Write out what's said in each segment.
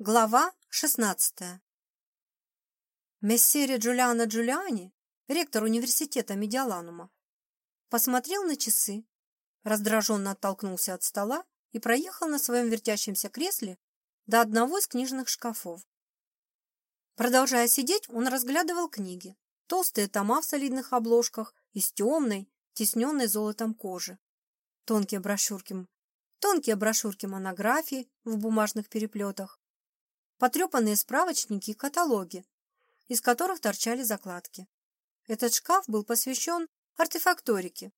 Глава 16 Мессере Джулиано Джулиани, ректор университета Медиаланума, посмотрел на часы, раздраженно оттолкнулся от стола и проехал на своем вертящемся кресле до одного из книжных шкафов. Продолжая сидеть, он разглядывал книги, толстые тома в солидных обложках из темной, тесненной золотом кожи, тонкие брошюрки, тонкие брошюрки монографии в бумажных переплетах, потрепанные справочники и каталоги, из которых торчали закладки. Этот шкаф был посвящен артефакторике,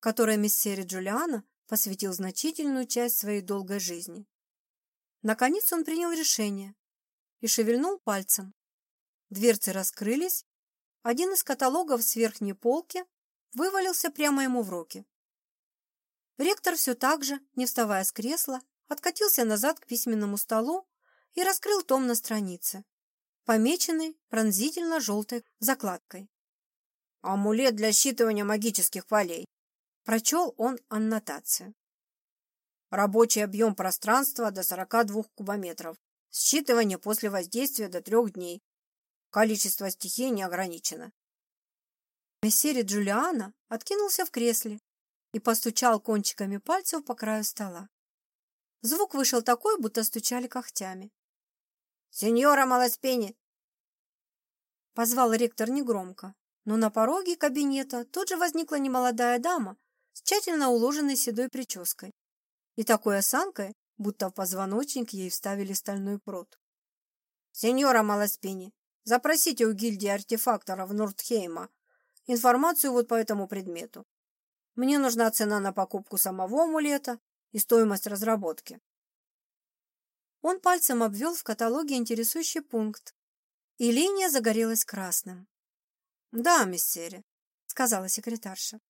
которой мессере Джулиана посвятил значительную часть своей долгой жизни. Наконец он принял решение и шевельнул пальцем. Дверцы раскрылись, один из каталогов с верхней полки вывалился прямо ему в руки. Ректор все так же, не вставая с кресла, откатился назад к письменному столу и раскрыл том на странице, помеченный пронзительно-желтой закладкой. «Амулет для считывания магических полей», – прочел он аннотацию. Рабочий объем пространства до 42 кубометров. Считывание после воздействия до трех дней. Количество стихий не ограничено. Мессери Джулиана откинулся в кресле и постучал кончиками пальцев по краю стола. Звук вышел такой, будто стучали когтями. «Сеньора Маласпени!» Позвал ректор негромко, но на пороге кабинета тут же возникла немолодая дама с тщательно уложенной седой прической и такой осанкой, будто в позвоночник ей вставили стальной прут. «Сеньора Маласпини, запросите у гильдии артефакторов Нордхейма информацию вот по этому предмету. Мне нужна цена на покупку самого амулета и стоимость разработки. Он пальцем обвел в каталоге интересующий пункт, и линия загорелась красным. «Да, миссери», — сказала секретарша.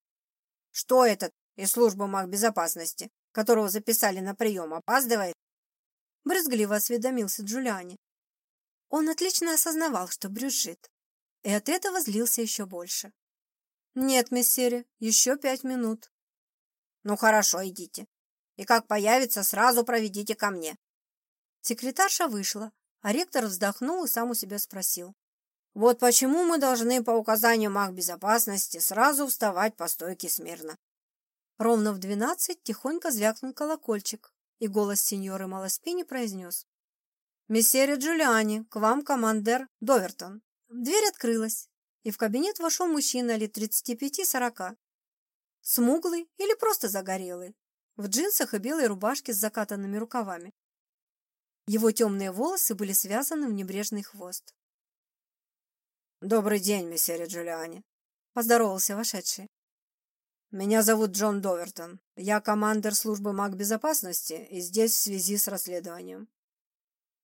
«Что этот из службы магбезопасности, которого записали на прием, опаздывает?» Брызгливо осведомился Джулиани. Он отлично осознавал, что брюзжит, и от этого злился еще больше. «Нет, миссери, еще пять минут». «Ну хорошо, идите. И как появится, сразу проведите ко мне. Секретарша вышла, а ректор вздохнул и сам у себя спросил. Вот почему мы должны по указанию маг безопасности сразу вставать по стойке смирно. Ровно в двенадцать тихонько звякнул колокольчик, и голос сеньоры Малоспини произнес. «Мессере Джулиани, к вам командер Довертон». Дверь открылась, и в кабинет вошел мужчина лет тридцати пяти-сорока. Смуглый или просто загорелый, в джинсах и белой рубашке с закатанными рукавами. Его темные волосы были связаны в небрежный хвост. «Добрый день, месье Джулиани», — поздоровался вошедший. «Меня зовут Джон Довертон. Я командир службы магбезопасности и здесь в связи с расследованием».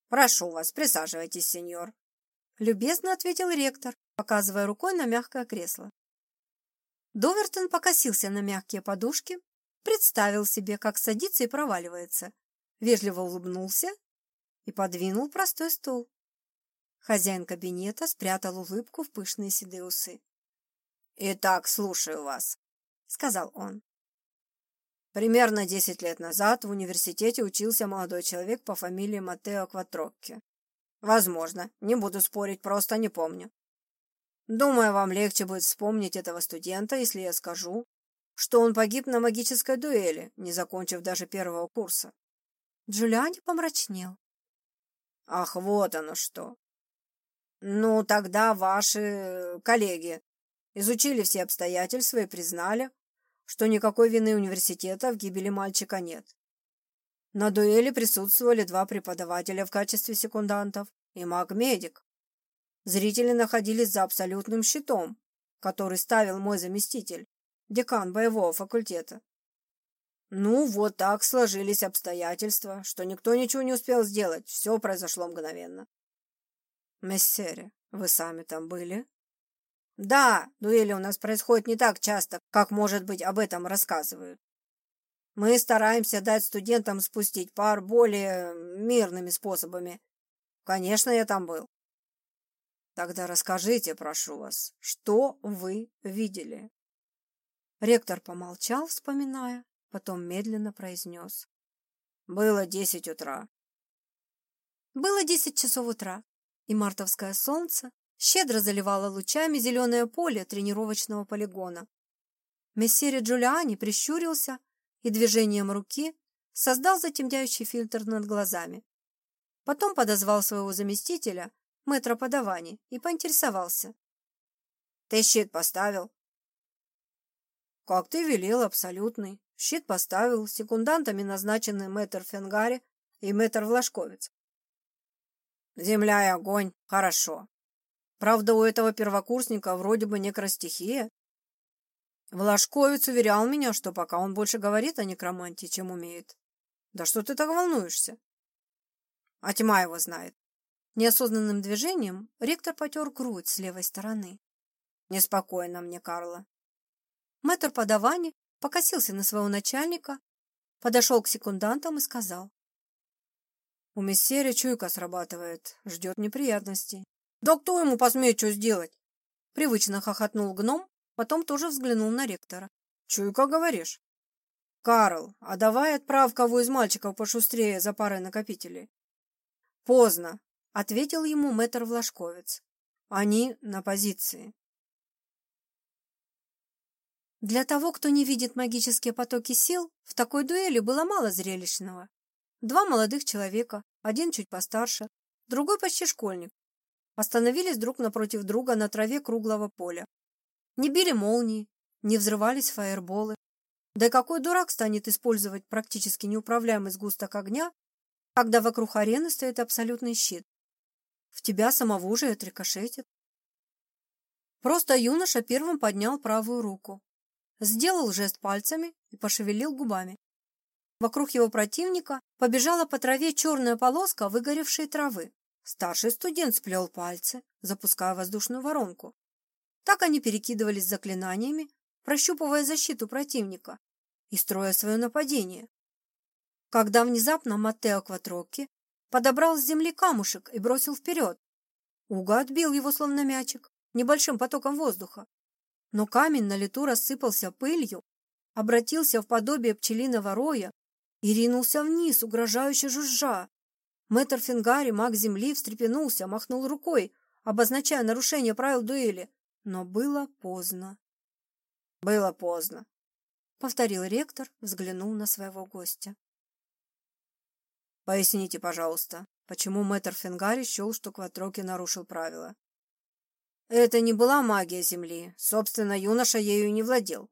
«Прошу вас, присаживайтесь, сеньор», — любезно ответил ректор, показывая рукой на мягкое кресло. Довертон покосился на мягкие подушки, представил себе, как садится и проваливается, вежливо улыбнулся и подвинул простой стул. Хозяин кабинета спрятал улыбку в пышные седые усы. «Итак, слушаю вас», — сказал он. Примерно десять лет назад в университете учился молодой человек по фамилии Матео Кватрокки. Возможно, не буду спорить, просто не помню. Думаю, вам легче будет вспомнить этого студента, если я скажу, что он погиб на магической дуэли, не закончив даже первого курса. Джулиани помрачнел. Ах, вот оно что. Ну, тогда ваши коллеги изучили все обстоятельства и признали, что никакой вины университета в гибели мальчика нет. На дуэли присутствовали два преподавателя в качестве секундантов и маг-медик. Зрители находились за абсолютным щитом, который ставил мой заместитель, декан боевого факультета. Ну, вот так сложились обстоятельства, что никто ничего не успел сделать. Все произошло мгновенно. Мессере, вы сами там были? Да, дуэли у нас происходят не так часто, как, может быть, об этом рассказывают. Мы стараемся дать студентам спустить пар более мирными способами. Конечно, я там был. Тогда расскажите, прошу вас, что вы видели? Ректор помолчал, вспоминая, потом медленно произнес. Было десять утра. Было десять часов утра, и мартовское солнце щедро заливало лучами зеленое поле тренировочного полигона. Мессере Джулиани прищурился и движением руки создал затемняющий фильтр над глазами. Потом подозвал своего заместителя, мэтра подавани, и поинтересовался. «Ты щит поставил?» «Как ты велел, абсолютный. Щит поставил, секундантами назначены мэтр Фенгари и мэтр Влашковец. Земля и огонь. Хорошо. Правда, у этого первокурсника вроде бы некростихия. Влашковец уверял меня, что пока он больше говорит о некромантии, чем умеет. Да что ты так волнуешься? А тьма его знает. Неосознанным движением ректор потер грудь с левой стороны. Неспокойно мне, Карла. Мэтр подавани покосился на своего начальника, подошел к секундантам и сказал. У мессеря чуйка срабатывает, ждет неприятностей. Да кто ему посмеет что сделать? Привычно хохотнул гном, потом тоже взглянул на ректора. Чуйка, говоришь? Карл, а давай отправь кого из мальчиков пошустрее за парой накопителей. Поздно, ответил ему мэтр Влашковец. Они на позиции. Для того, кто не видит магические потоки сил, в такой дуэли было мало зрелищного. Два молодых человека, один чуть постарше, другой почти школьник, остановились друг напротив друга на траве круглого поля. Не били молнии, не взрывались фаерболы. Да какой дурак станет использовать практически неуправляемый сгусток огня, когда вокруг арены стоит абсолютный щит? В тебя самого уже отрикошетит. Просто юноша первым поднял правую руку, сделал жест пальцами и пошевелил губами. Вокруг его противника побежала по траве черная полоска выгоревшей травы. Старший студент сплел пальцы, запуская воздушную воронку. Так они перекидывались заклинаниями, прощупывая защиту противника и строя свое нападение. Когда внезапно Маттео Кватрокки подобрал с земли камушек и бросил вперед. Уга отбил его словно мячик, небольшим потоком воздуха. Но камень на лету рассыпался пылью, обратился в подобие пчелиного роя и ринулся вниз, угрожающе жужжа. Мэтр Фингари, маг земли, встрепенулся, махнул рукой, обозначая нарушение правил дуэли, но было поздно. «Было поздно», — повторил ректор, взглянул на своего гостя. «Поясните, пожалуйста, почему мэтр Фингари счел, что Кватроки нарушил правила?» «Это не была магия Земли. Собственно, юноша ею не владел.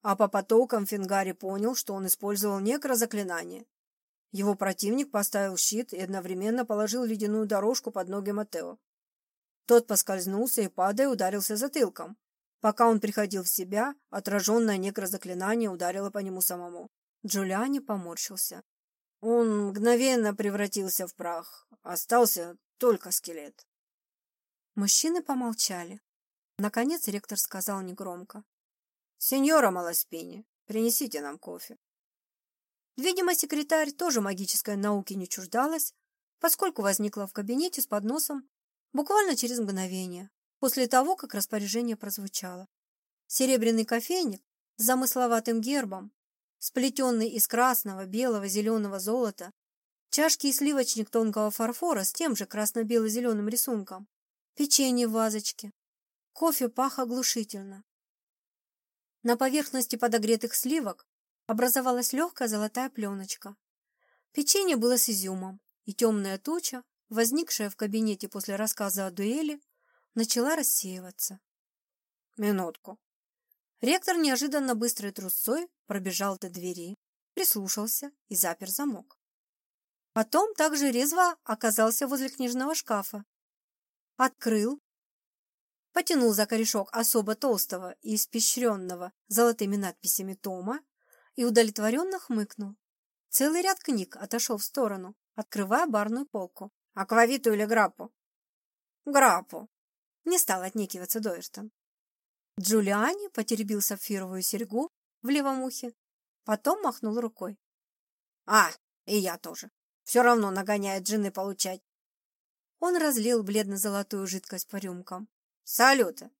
А по потокам Фингари понял, что он использовал некрозаклинание. Его противник поставил щит и одновременно положил ледяную дорожку под ноги Матео. Тот поскользнулся и, падая, ударился затылком. Пока он приходил в себя, отраженное некрозаклинание ударило по нему самому. Джулиани поморщился. Он мгновенно превратился в прах. Остался только скелет. Мужчины помолчали. Наконец ректор сказал негромко. «Сеньора Малоспини, принесите нам кофе». Видимо, секретарь тоже магической науки не чуждалась, поскольку возникла в кабинете с подносом буквально через мгновение, после того, как распоряжение прозвучало. Серебряный кофейник с замысловатым гербом, сплетенный из красного, белого, зеленого золота, чашки и сливочник тонкого фарфора с тем же красно-бело-зеленым рисунком, печенье в вазочке. Кофе пах оглушительно. На поверхности подогретых сливок образовалась легкая золотая пленочка. Печенье было с изюмом, и темная туча, возникшая в кабинете после рассказа о дуэли, начала рассеиваться. Минутку. Ректор неожиданно быстрой трусцой пробежал до двери, прислушался и запер замок. Потом также резво оказался возле книжного шкафа. Открыл потянул за корешок особо толстого и испещренного золотыми надписями тома и удовлетворенно хмыкнул. Целый ряд книг отошел в сторону, открывая барную полку. «Аквавиту или граппу?» «Граппу!» Не стал отнекиваться Дойертон. Джулиани потеребил сапфировую серьгу в левом ухе, потом махнул рукой. «А, и я тоже. Все равно нагоняет жены получать». Он разлил бледно-золотую жидкость по рюмкам. Салюта.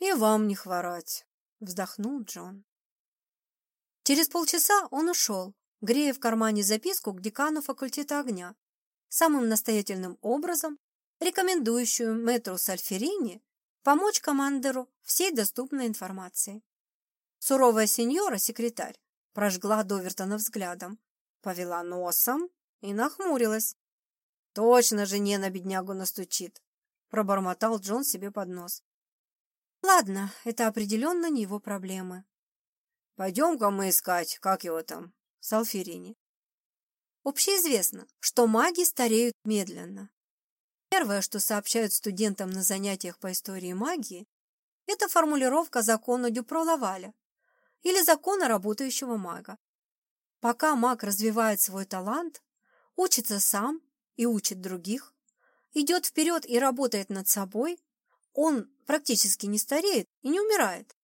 И вам не хворать, вздохнул Джон. Через полчаса он ушел, грея в кармане записку к декану факультета огня. самым настоятельным образом рекомендующую мэтру Сальферини помочь командору всей доступной информации. Суровая сеньора, секретарь, прожгла Довертона взглядом, повела носом и нахмурилась. «Точно жене на беднягу настучит!» — пробормотал Джон себе под нос. «Ладно, это определенно не его проблемы. Пойдем-ка мы искать, как его там, Салферини. Общеизвестно, что маги стареют медленно. Первое, что сообщают студентам на занятиях по истории магии, это формулировка закона Дюпро-Лаваля или закона работающего мага. Пока маг развивает свой талант, учится сам и учит других, идет вперед и работает над собой, он практически не стареет и не умирает.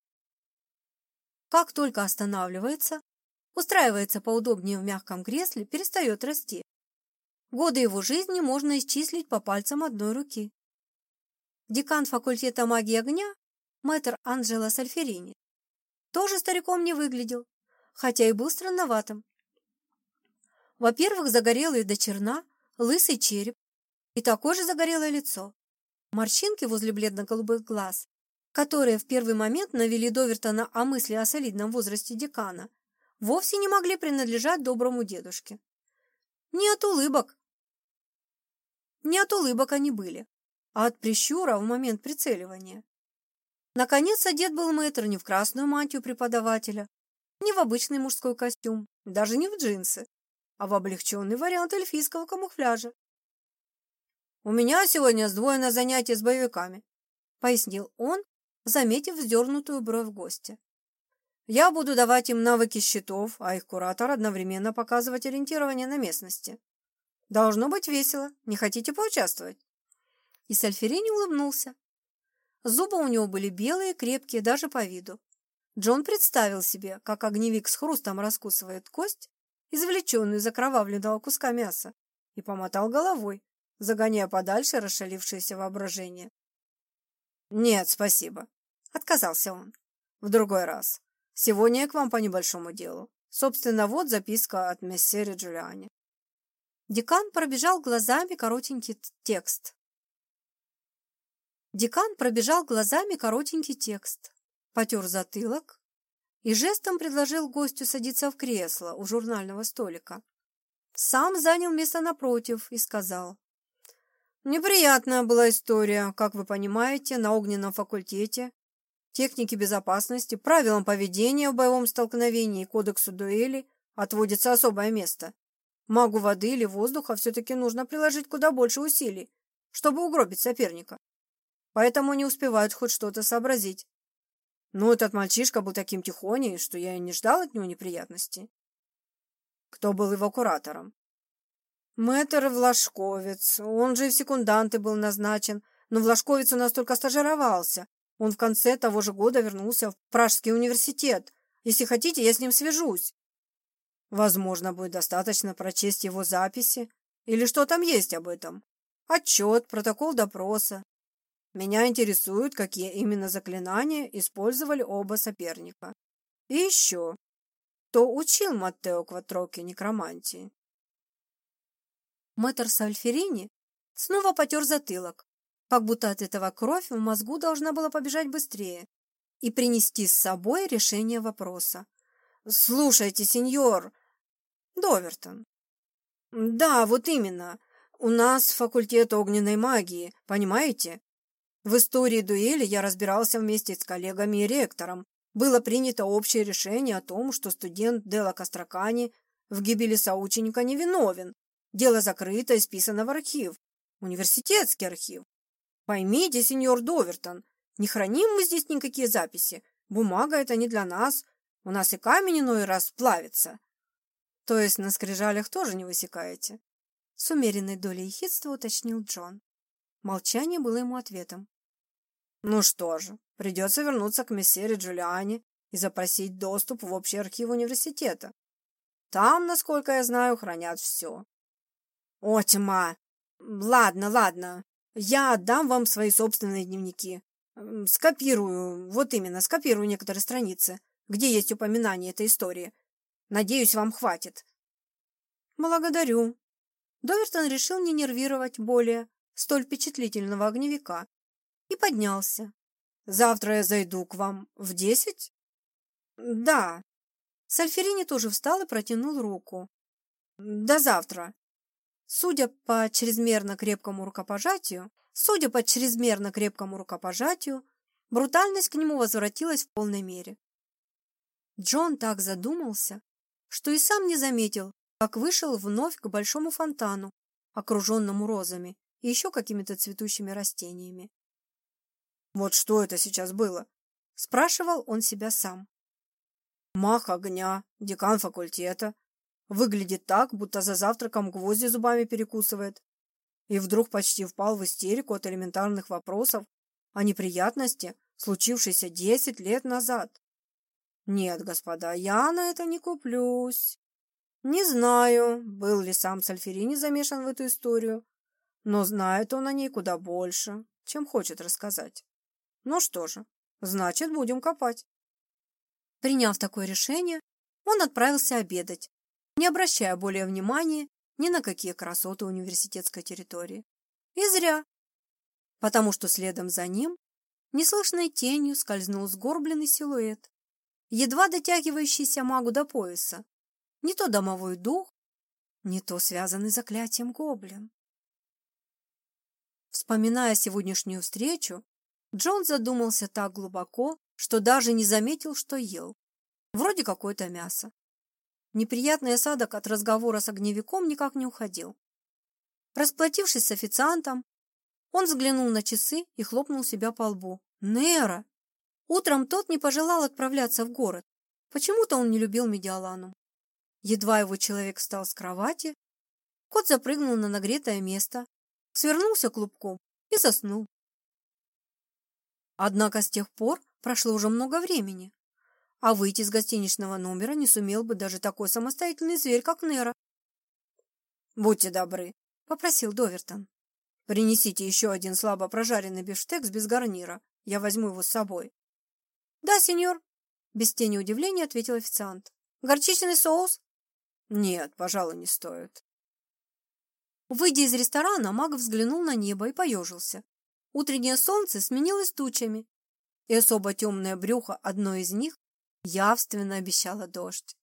Как только останавливается, устраивается поудобнее в мягком кресле, перестает расти. Годы его жизни можно исчислить по пальцам одной руки. Декан факультета магии огня, мэтр Анджело Сальферини, тоже стариком не выглядел, хотя и был странноватым. Во-первых, загорелый до черна, лысый череп и такое же загорелое лицо. Морщинки возле бледно-голубых глаз, которые в первый момент навели Довертона о мысли о солидном возрасте декана, вовсе не могли принадлежать доброму дедушке. Не от улыбок. Не от улыбок они были, а от прищура в момент прицеливания. Наконец, одет был мэтр не в красную мантию преподавателя, не в обычный мужской костюм, даже не в джинсы, а в облегченный вариант эльфийского камуфляжа. «У меня сегодня сдвоено занятие с боевиками», — пояснил он, заметив вздернутую бровь гостя. Я буду давать им навыки счетов, а их куратор одновременно показывать ориентирование на местности. Должно быть весело. Не хотите поучаствовать?» И Сальферини улыбнулся. Зубы у него были белые, крепкие даже по виду. Джон представил себе, как огневик с хрустом раскусывает кость, извлеченную из окровавленного куска мяса, и помотал головой, загоняя подальше расшалившееся воображение. «Нет, спасибо», — отказался он. «В другой раз. Сегодня я к вам по небольшому делу. Собственно, вот записка от мессери Джулиани. Декан пробежал глазами коротенький текст. Декан пробежал глазами коротенький текст, потер затылок и жестом предложил гостю садиться в кресло у журнального столика. Сам занял место напротив и сказал. «Неприятная была история, как вы понимаете, на огненном факультете технике безопасности, правилам поведения в боевом столкновении и кодексу дуэли отводится особое место. Магу воды или воздуха все-таки нужно приложить куда больше усилий, чтобы угробить соперника. Поэтому не успевают хоть что-то сообразить. Но этот мальчишка был таким тихоней, что я и не ждал от него неприятностей. Кто был его куратором? Мэтр Влашковец. Он же и в секунданты был назначен, но Влашковец у нас только стажировался, он в конце того же года вернулся в Пражский университет. Если хотите, я с ним свяжусь. Возможно, будет достаточно прочесть его записи. Или что там есть об этом? Отчет, протокол допроса. Меня интересует, какие именно заклинания использовали оба соперника. И еще, кто учил Маттео Кватроки некромантии? Мэтр Сальферини снова потер затылок, как будто от этого кровь в мозгу должна была побежать быстрее и принести с собой решение вопроса. «Слушайте, сеньор!» «Довертон». «Да, вот именно. У нас факультет огненной магии, понимаете? В истории дуэли я разбирался вместе с коллегами и ректором. Было принято общее решение о том, что студент Дела Костракани в гибели соученика невиновен. Дело закрыто и списано в архив. Университетский архив. Поймите, сеньор Довертон, не храним мы здесь никакие записи. Бумага это не для нас. У нас и камень иной раз плавится. То есть на скрижалях тоже не высекаете? С умеренной долей хитства уточнил Джон. Молчание было ему ответом. Ну что же, придется вернуться к мессере Джулиане и запросить доступ в общий архив университета. Там, насколько я знаю, хранят все. О, тьма! Ладно, ладно, я отдам вам свои собственные дневники. Скопирую, вот именно, скопирую некоторые страницы, где есть упоминание этой истории. Надеюсь, вам хватит. Благодарю. Довертон решил не нервировать более столь впечатлительного огневика и поднялся. «Завтра я зайду к вам в десять?» «Да». Сальферини тоже встал и протянул руку. «До завтра». Судя по чрезмерно крепкому рукопожатию, судя по чрезмерно крепкому рукопожатию, брутальность к нему возвратилась в полной мере. Джон так задумался, что и сам не заметил, как вышел вновь к большому фонтану, окруженному розами и еще какими-то цветущими растениями. «Вот что это сейчас было?» – спрашивал он себя сам. «Мах огня, декан факультета. Выглядит так, будто за завтраком гвозди зубами перекусывает. И вдруг почти впал в истерику от элементарных вопросов о неприятности, случившейся десять лет назад. Нет, господа, я на это не куплюсь. Не знаю, был ли сам Сальферини замешан в эту историю, но знает он о ней куда больше, чем хочет рассказать. Ну что же, значит, будем копать. Приняв такое решение, он отправился обедать, не обращая более внимания ни на какие красоты университетской территории. И зря, потому что следом за ним неслышной тенью скользнул сгорбленный силуэт, едва дотягивающийся магу до пояса. Не то домовой дух, не то связанный заклятием гоблин. Вспоминая сегодняшнюю встречу, Джон задумался так глубоко, что даже не заметил, что ел. Вроде какое-то мясо. Неприятный осадок от разговора с огневиком никак не уходил. Расплатившись с официантом, он взглянул на часы и хлопнул себя по лбу. «Нера!» Утром тот не пожелал отправляться в город. Почему-то он не любил Медиалану. Едва его человек встал с кровати, кот запрыгнул на нагретое место, свернулся клубком и заснул. Однако с тех пор прошло уже много времени, а выйти из гостиничного номера не сумел бы даже такой самостоятельный зверь, как Нера. «Будьте добры», — попросил Довертон. «Принесите еще один слабо прожаренный бифштекс без гарнира. Я возьму его с собой». «Да, сеньор», — без тени удивления ответил официант. «Горчичный соус?» «Нет, пожалуй, не стоит». Выйдя из ресторана, маг взглянул на небо и поежился. Утреннее солнце сменилось тучами, и особо темное брюхо одной из них явственно обещало дождь.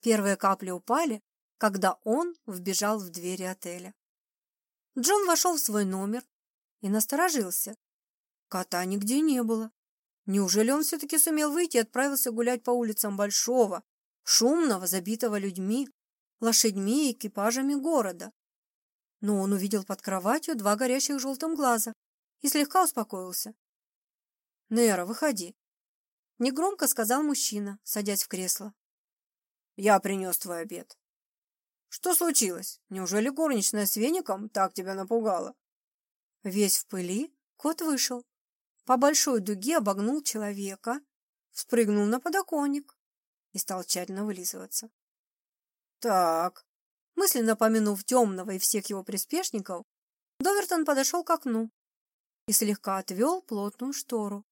Первые капли упали, когда он вбежал в двери отеля. Джон вошел в свой номер и насторожился. Кота нигде не было. Неужели он все-таки сумел выйти и отправился гулять по улицам большого, шумного, забитого людьми, лошадьми и экипажами города? Но он увидел под кроватью два горящих желтым глаза и слегка успокоился. «Нера, выходи!» Негромко сказал мужчина, садясь в кресло. «Я принес твой обед». «Что случилось? Неужели горничная с веником так тебя напугала?» Весь в пыли, кот вышел. По большой дуге обогнул человека, спрыгнул на подоконник и стал тщательно вылизываться. «Так», мысленно помянув темного и всех его приспешников, Довертон подошел к окну и слегка отвел плотную штору.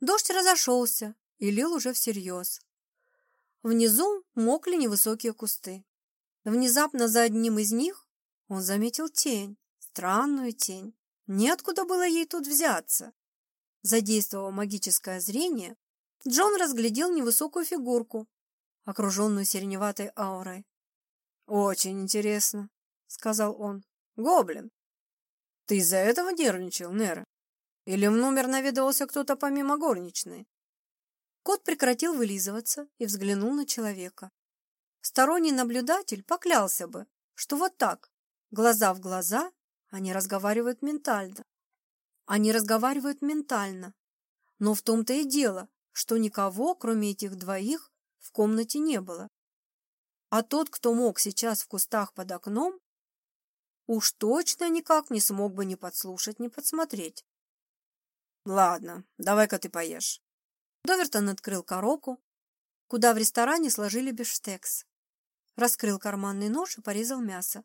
Дождь разошелся и лил уже всерьез. Внизу мокли невысокие кусты. Внезапно за одним из них он заметил тень, странную тень. Неоткуда было ей тут взяться. Задействовав магическое зрение, Джон разглядел невысокую фигурку, окруженную сиреневатой аурой. «Очень интересно», — сказал он. «Гоблин, ты из-за этого нервничал, Нера? Или в номер наведывался кто-то помимо горничной? Кот прекратил вылизываться и взглянул на человека. Сторонний наблюдатель поклялся бы, что вот так, глаза в глаза, они разговаривают ментально. Они разговаривают ментально. Но в том-то и дело, что никого, кроме этих двоих, в комнате не было. А тот, кто мог сейчас в кустах под окном, уж точно никак не смог бы ни подслушать, ни подсмотреть. Ладно, давай-ка ты поешь. Довертон открыл коробку, куда в ресторане сложили бифштекс. Раскрыл карманный нож и порезал мясо.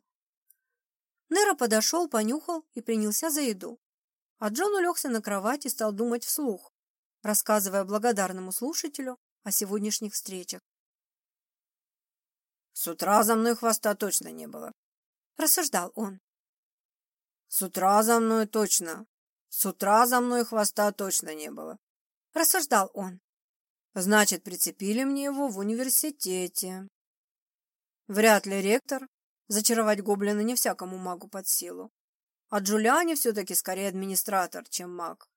Нера подошел, понюхал и принялся за еду. А Джон улегся на кровать и стал думать вслух, рассказывая благодарному слушателю о сегодняшних встречах. С утра за мной хвоста точно не было. Рассуждал он. С утра за мной точно. С утра за мной хвоста точно не было. Рассуждал он. Значит, прицепили мне его в университете. Вряд ли ректор. Зачаровать гоблина не всякому магу под силу. А Джулиани все-таки скорее администратор, чем маг.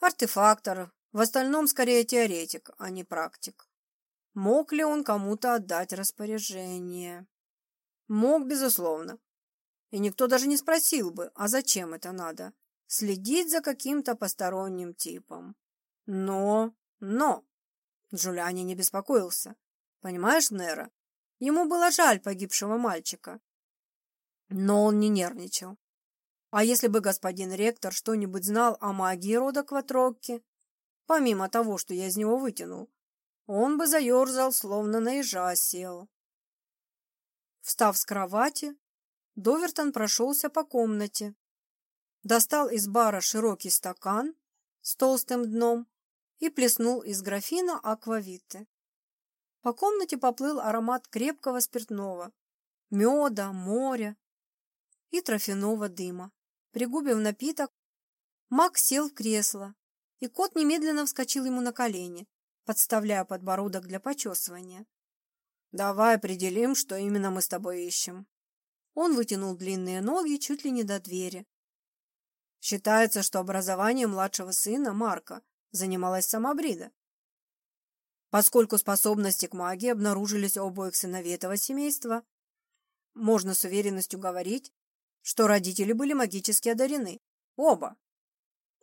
Артефактор, в остальном скорее теоретик, а не практик. Мог ли он кому-то отдать распоряжение? Мог, безусловно. И никто даже не спросил бы, а зачем это надо? Следить за каким-то посторонним типом. Но, но, Джулиани не беспокоился. Понимаешь, Нера, ему было жаль погибшего мальчика. Но он не нервничал. А если бы господин ректор что-нибудь знал о магии рода Кватрокки, помимо того, что я из него вытянул, он бы заерзал, словно на ежа сел. Встав с кровати, Довертон прошелся по комнате, достал из бара широкий стакан с толстым дном и плеснул из графина аквавиты. По комнате поплыл аромат крепкого спиртного, меда, моря и трофяного дыма. Пригубив напиток, Мак сел в кресло, и кот немедленно вскочил ему на колени, подставляя подбородок для почесывания. «Давай определим, что именно мы с тобой ищем». Он вытянул длинные ноги чуть ли не до двери. Считается, что образование младшего сына, Марка, занималась сама Брида. Поскольку способности к магии обнаружились у обоих сыновей этого семейства, можно с уверенностью говорить, что родители были магически одарены. Оба.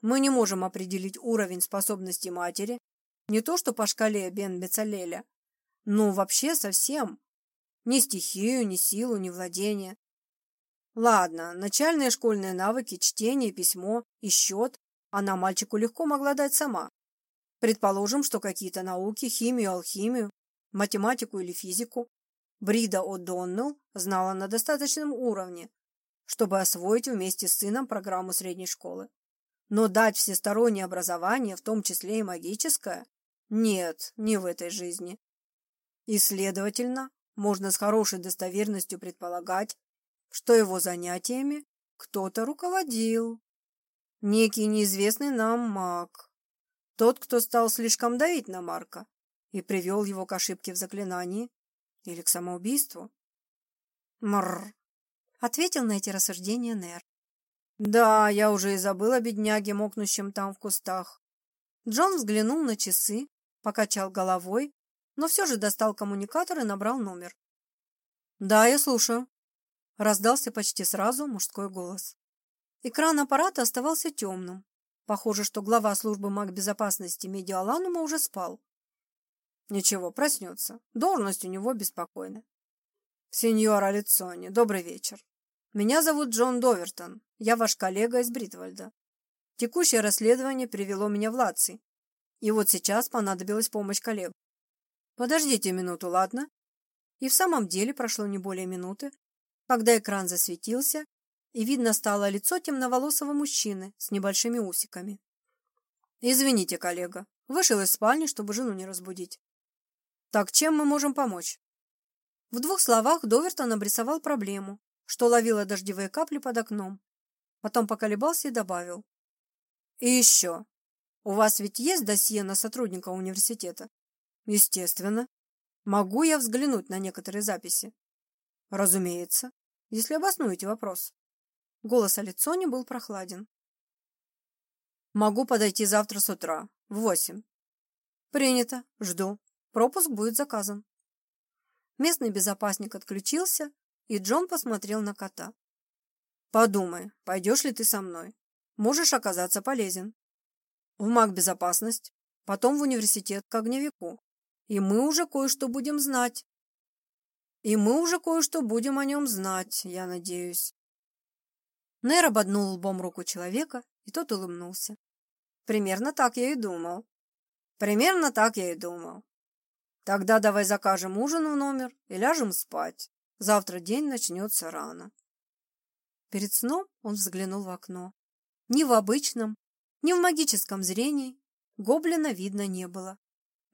Мы не можем определить уровень способностей матери, не то что по шкале Бен Но вообще совсем. Ни стихию, ни силу, ни владение. Ладно, начальные школьные навыки, чтение, письмо и счет она мальчику легко могла дать сама. Предположим, что какие-то науки, химию, алхимию, математику или физику Брида О'Доннелл знала на достаточном уровне, чтобы освоить вместе с сыном программу средней школы. Но дать всестороннее образование, в том числе и магическое, нет, не в этой жизни. И, следовательно, можно с хорошей достоверностью предполагать, что его занятиями кто-то руководил. Некий неизвестный нам маг. Тот, кто стал слишком давить на Марка и привел его к ошибке в заклинании или к самоубийству. Мрр, ответил на эти рассуждения Нер. Да, я уже и забыл о бедняге, мокнущем там в кустах. Джон взглянул на часы, покачал головой, но все же достал коммуникатор и набрал номер. «Да, я слушаю», — раздался почти сразу мужской голос. Экран аппарата оставался темным. Похоже, что глава службы магбезопасности Медиаланума уже спал. Ничего, проснется. Должность у него беспокойна. Сеньора Лицони, добрый вечер. Меня зовут Джон Довертон. Я ваш коллега из Бритвальда. Текущее расследование привело меня в Лаци. И вот сейчас понадобилась помощь коллег. Подождите минуту, ладно? И в самом деле прошло не более минуты, когда экран засветился, и видно стало лицо темноволосого мужчины с небольшими усиками. «Извините, коллега, вышел из спальни, чтобы жену не разбудить. Так чем мы можем помочь?» В двух словах Довертон обрисовал проблему, что ловила дождевые капли под окном. Потом поколебался и добавил. «И еще. У вас ведь есть досье на сотрудника университета?» «Естественно. Могу я взглянуть на некоторые записи?» «Разумеется, если обоснуете вопрос». Голос Алицони был прохладен. «Могу подойти завтра с утра, в восемь». «Принято. Жду. Пропуск будет заказан». Местный безопасник отключился, и Джон посмотрел на кота. «Подумай, пойдешь ли ты со мной? Можешь оказаться полезен. В маг безопасность, потом в университет к огневику. И мы уже кое-что будем знать. И мы уже кое-что будем о нем знать, я надеюсь. Нейр ободнул лбом руку человека, и тот улыбнулся. Примерно так я и думал. Примерно так я и думал. Тогда давай закажем ужин в номер и ляжем спать. Завтра день начнется рано. Перед сном он взглянул в окно. Ни в обычном, ни в магическом зрении гоблина видно не было.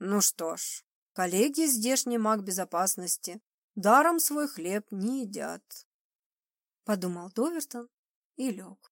Ну что ж, коллеги здешний маг безопасности даром свой хлеб не едят. подумал Довертон и лег.